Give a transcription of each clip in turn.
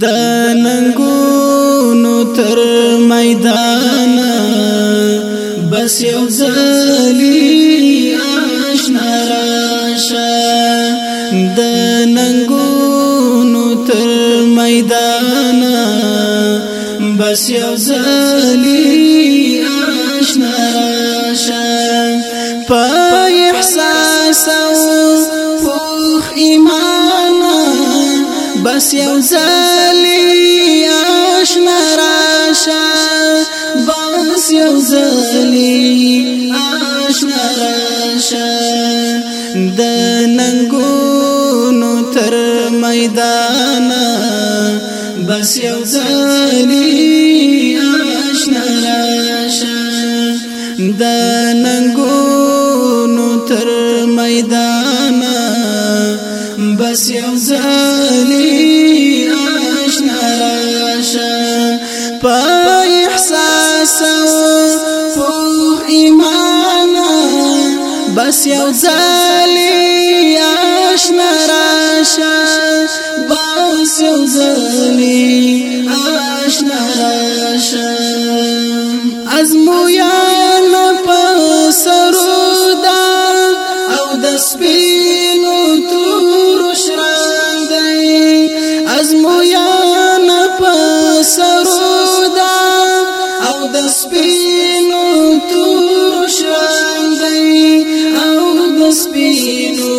د ننګونو تر میدان بس یو زلی آشنا راشه د ننګونو تر میدان بس یو زلی آشنا راشه بس یو زلی آشنا راشا بس یو زلی آشنا راشا د ننګونو تر میدان بس یو زلی آشنا راشا د ننګونو تر میدان بس یو زلی بس یو ځلی آشنا راشه بس یو ځلی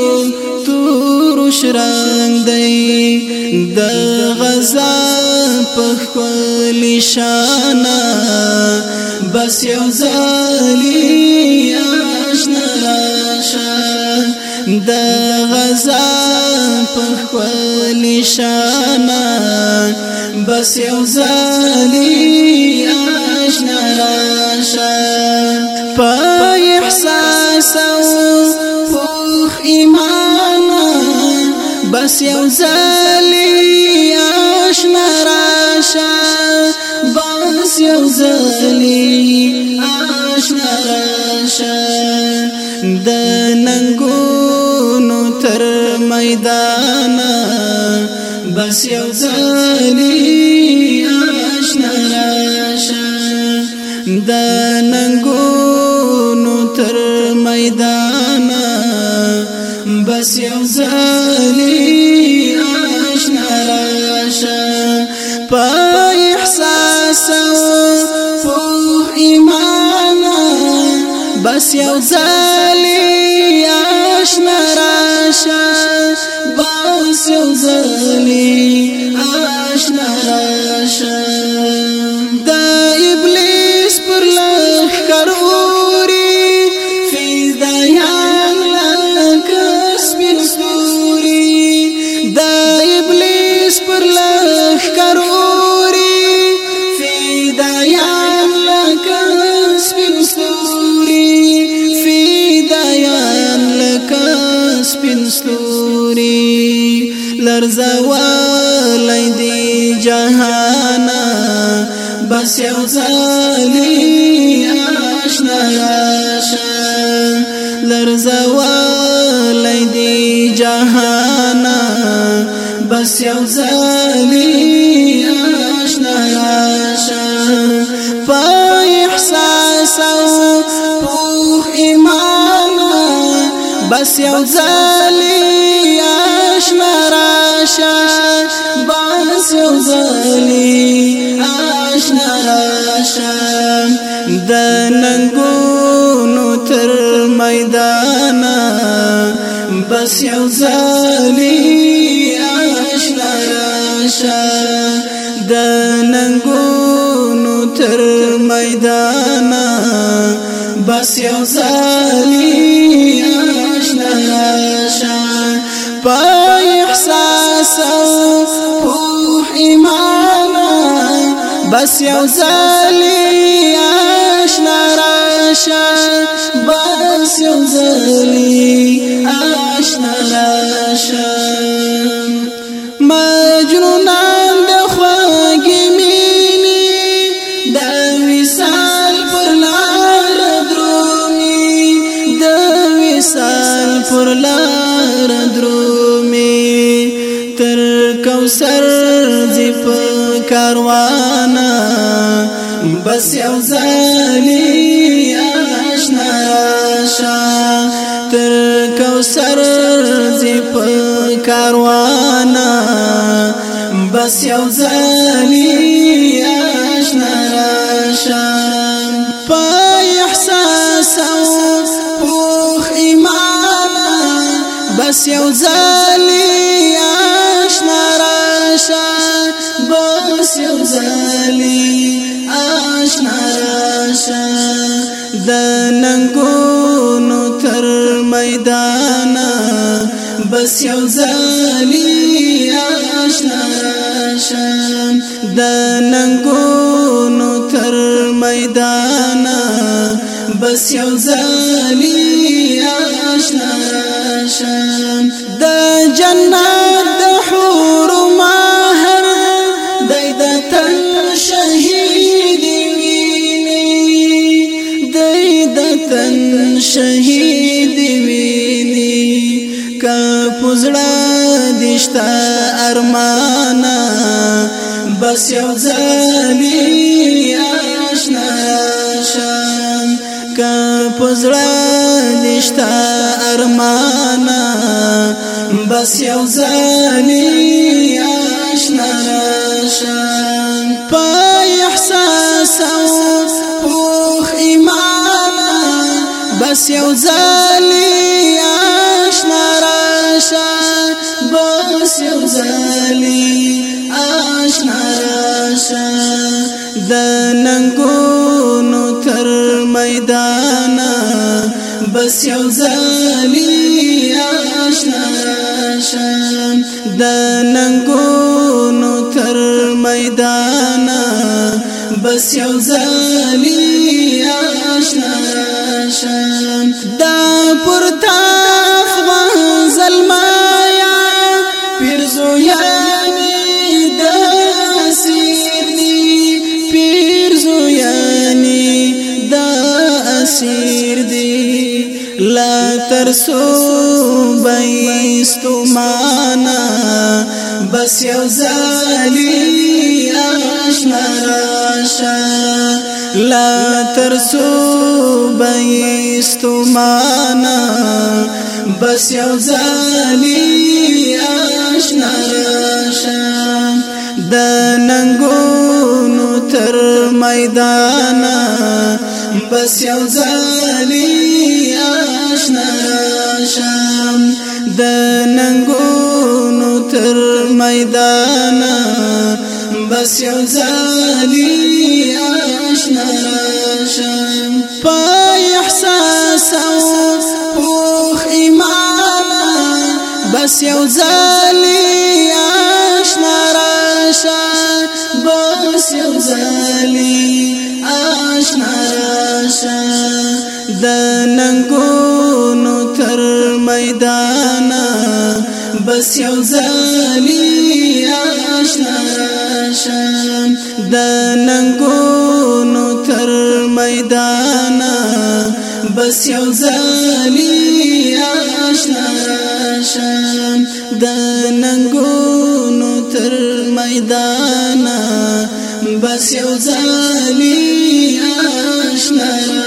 شوم تور شرنګ دی د غزا په خپل شانا بس یو زالي آشنا راشه د غزا په خپل شانا بس یو زالي آشنا راشه بس یو زلی آشنا راشا بس یو زلی آشنا راشا د ننګونو تر میدان بس یو زلی آشنا راشا د ننګونو تر میدان بس یو زلی سو په ایمان بس یو ځای ګرځوالې دی جهان بس یو ځلی آشنا راشه لرزوالې دی جهان بس یو ځلی آشنا راشه پای احساس او ایمان بس یو ځلی راشه باس وزلی آشنا راشه د ننګونو تر میدان بس یو زلی آشنا راشه د ننګونو تر میدان بس یو زلی سو پوح ایمانا بس یو زلی آشنا راشا بس یو زلی آشنا راشا کاروانه بس یو ځلی آشنا شا تر کوثر زی په کاروانه بس یو ځلی آشنا شا په احساس او په ایمان بس یو ځلی غزلی آشنا راشه د ننګونو تر میدان بس یو غزلی آشنا راشه د ننګونو تر میدان بس یو غزلی آشنا راشه د جنت وطن شهید ویني کا پزړه دشتا ارمانا بس یو ځلی آشنا شان کا پزړه دشتا ارمانا بس یو ځلی آشنا شان بس یو ځلی آشنا راشه بس یو ځلی آشنا راشه د ننګونو تر میدان بس یو ځلی آشنا راشه د ننګونو تر میدان بس یو ځلی آشنا راشه راشم دا پرتا افغان زلمایا پیر زویانی دا اسیردی پیر زویانی دا اسیردی لا ترسو بیستو مانا بس یو زالی آشنا راشا لا ترسو بیستو مانا بس یو زالی آشنا شم د ننګونو تر میدان بس یو زالی آشنا شم د ننګونو تر میدان بس یو زالی آشنا شم بس یو ځلی آشنا راشه بس یو ځلی آشنا راشه د ننګونو تر میدان بس یو ځلی آشنا راشه د ننګونو تر میدان بس یو زلی آشنا شم د ننګونو تر میدان بس یو زلی آشنا